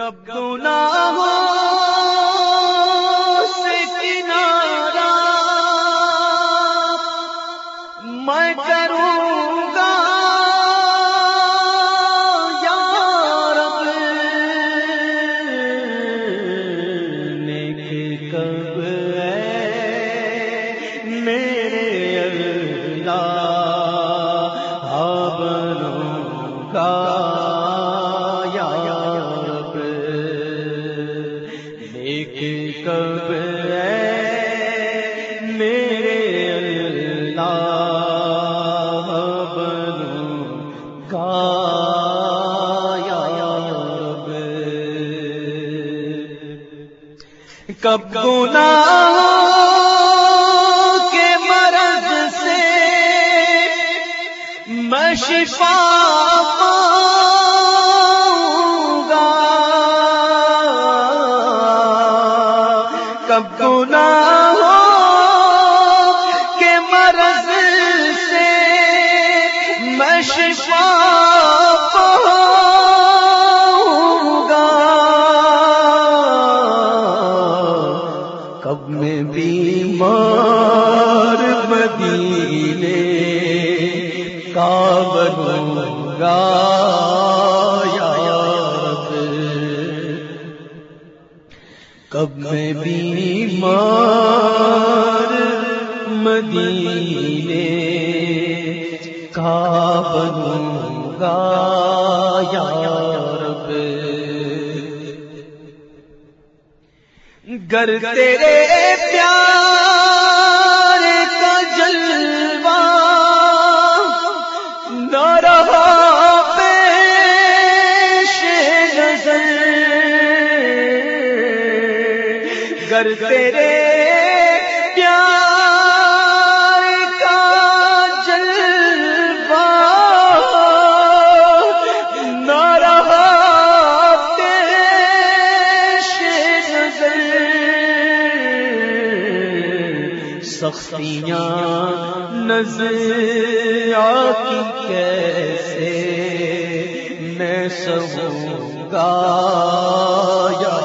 کب ہو کب ہے میرے اللہ بنوں کب گناہ کے مرض سے میں یا رب. گر تیرے پیار سختیاں نظر آتی کیسے میں سہوں گا یا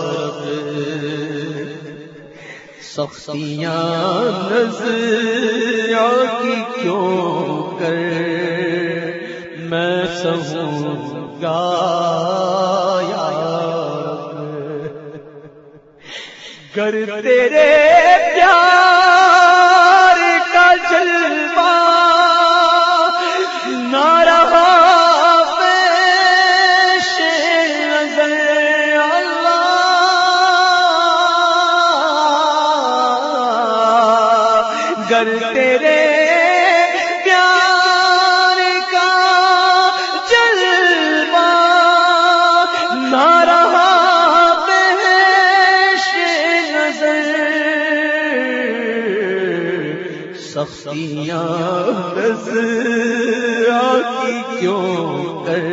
رب، سختیاں نظر آتی کیوں کر میں سہوں گا یا رب، گر تیرے پیار گر تیرے پیار کا جلوہ نہ رہا پیش نظر۔ سختیاں نظر آتی کیوں کر؟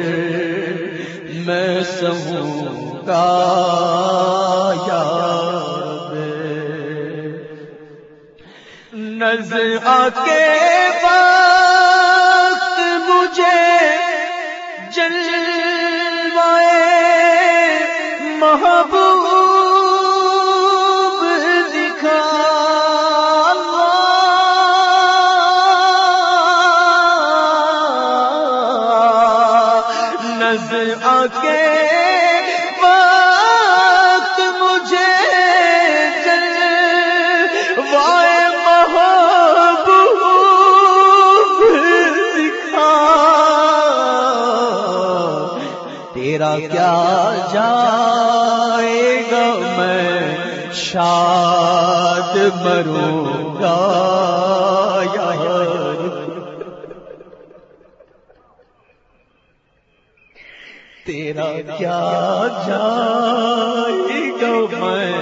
میں سہوں گا یا نظر آ کے تیرا کیا جائے گا؟ میں شاد مروں گا تیرا کیا جائے گا؟ میں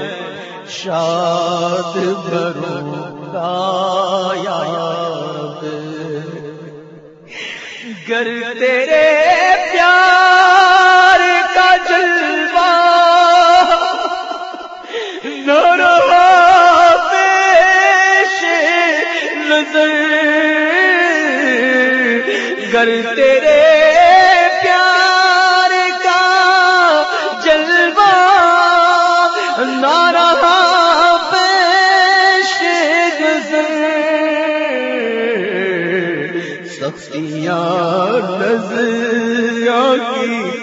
شاد مروں گا یا گر تیرے گر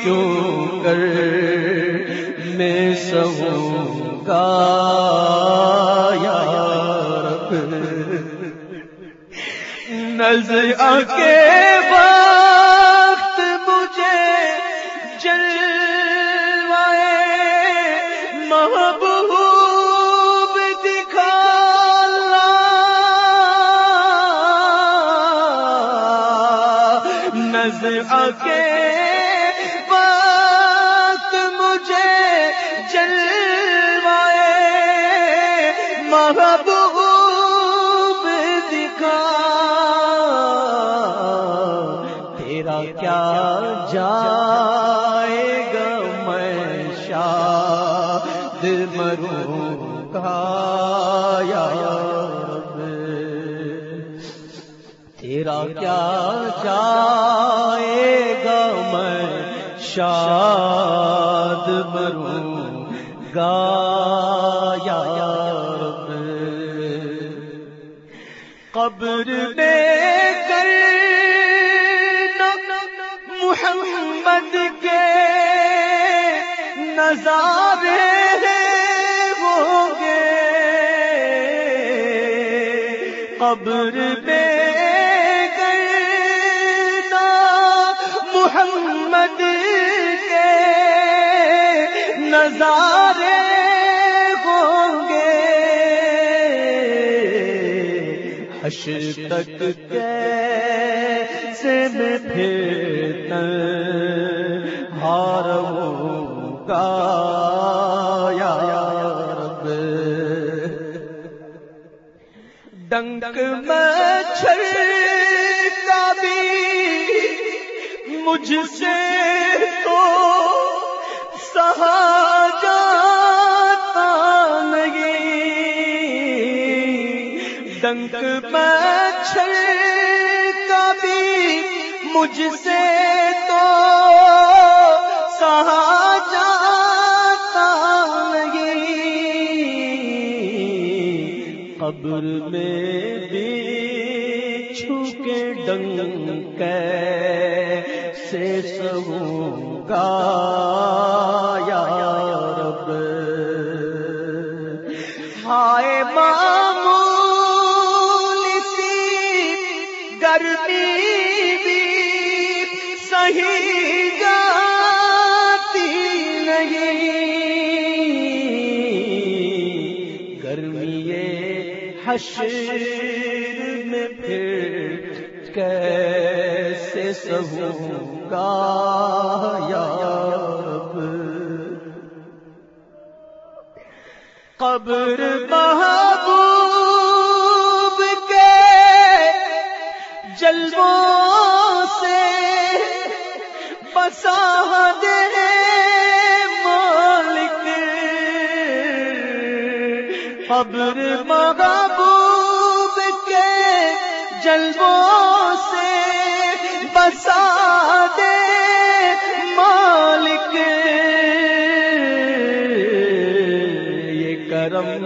کیوں کر میں سہوں گا یا رب؟ نظر کے شاد مروں گا یا رب۔ قبر میں کر محمد کے نظارے ہوں گے۔ قبر میں حشر تک کیسے میں پھر ہار گا یا رب؟ ڈنک مچھر کا بھی مجھ سے تو سہا جاتا نہیں۔ ڈنک مچھر کا بھی مجھ سے تو سہا جاتا نہیں۔ قبر میں بھی چھوکے ڈنگ سے سہوں گا۔ حشر میں پھر کیسے سہوں گا یا رب؟ قبر محبوب کے جلووں سے بسا دے مالک۔ قبر محبوب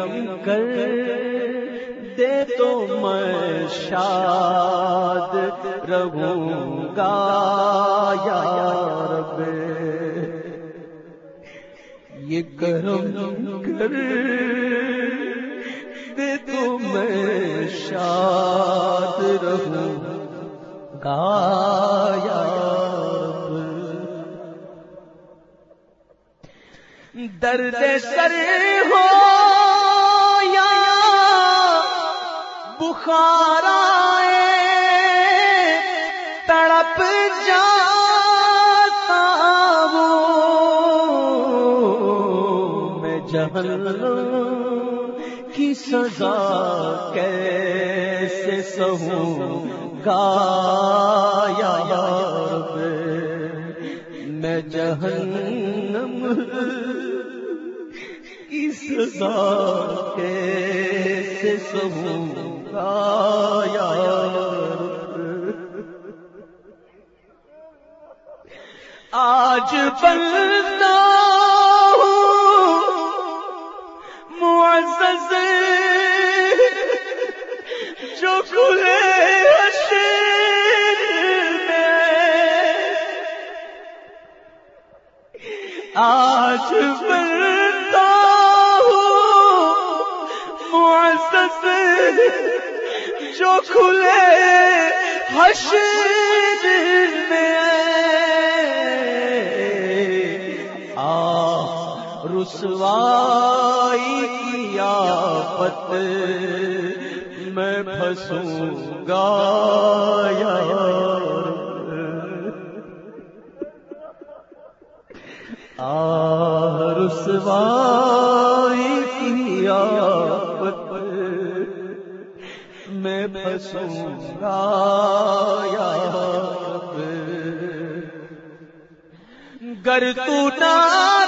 کرم کر دے تو میں شاد رہوں گا، یا رب۔ یہ کرم کر دے تو میں شاد رہوں گا، یا رب۔ درد سر ہو بخار آئے تڑپ جاتا ہوں۔ میں جہنم کی سزا کیسے سہوں؟ گا یا رب، میں جہنم کی سزا کیسے سہوں؟ گا آج بنتا کھلے حشر میں۔ آ رسوائی کی آفت میں پھنسوں گا یا رسوائی کی آفت میں پھنسوں گا یا گر تو نارا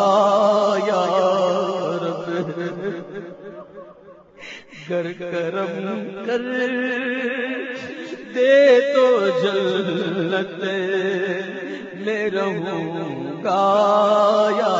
کر کرم کر دے تو جلت میں رہوں گا یا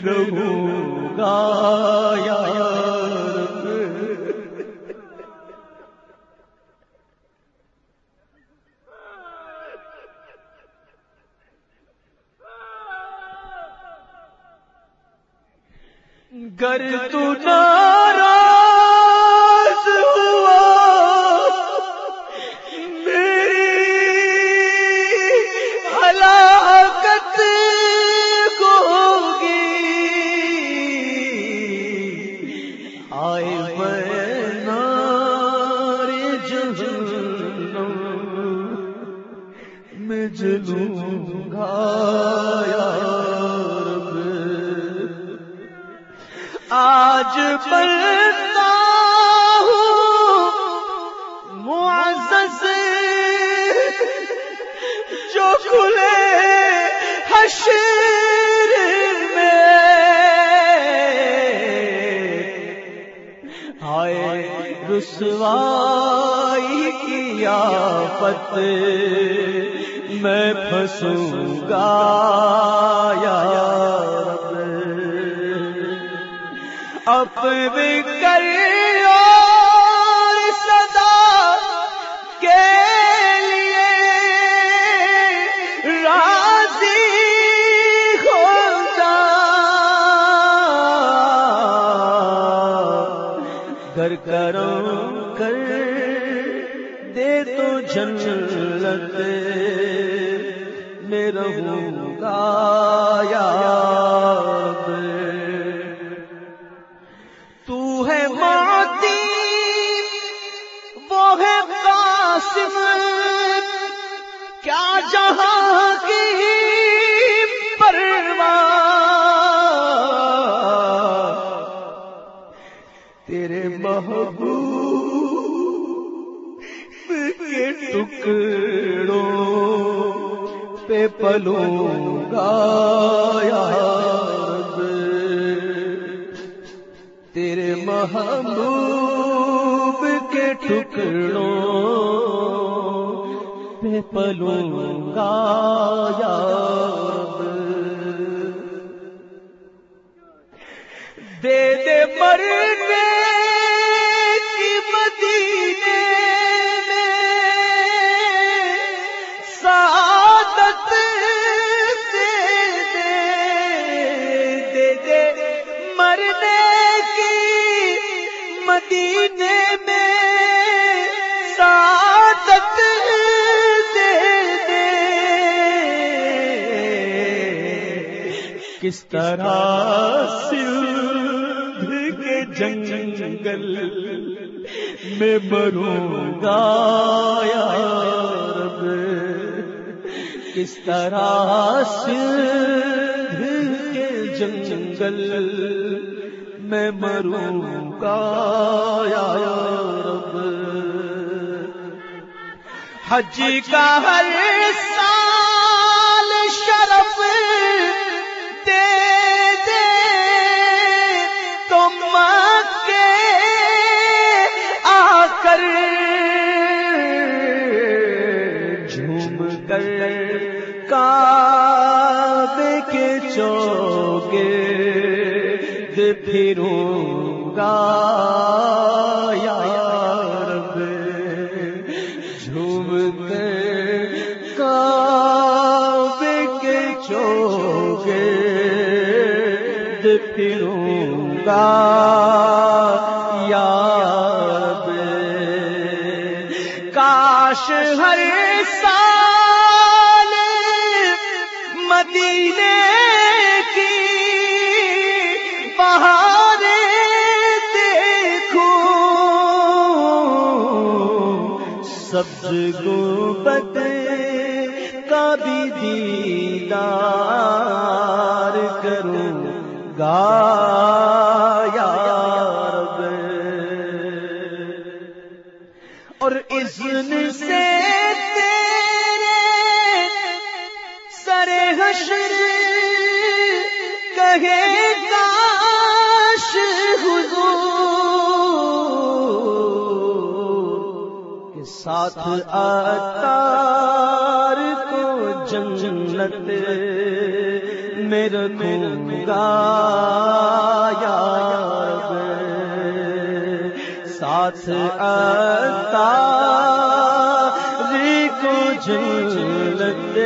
رہوں گا یا گر تو نہ آج بلتا ہوں معزز جو کھلے حشر میں۔ ہائے رسوائی کی آفت۔ میں پھنسوں گا یا رب اپنے کر آسمان، کیا جہاں کی تیرے محبوب کے ٹکڑوں پہ پلوں گا تیرے محبوب کے ٹکڑوں پہ گا یا رب۔ دے دے مرنے کس طرح سندھ کے جنگل میں مروں گا یا رب؟ کس طرح سندھ کے جنگل میں مروں گا یا رب؟ حج کا ہر پھروں گا کاش ہر سال مدینے کی بہاریں دیکھوں، سبز گنبد کا بھی دیدار کروں گا۔ کہے، کاش حضور کے ساتھ اتار کو جنت میں رکھوں گا، یا رب، ساتھ اتار کو جنت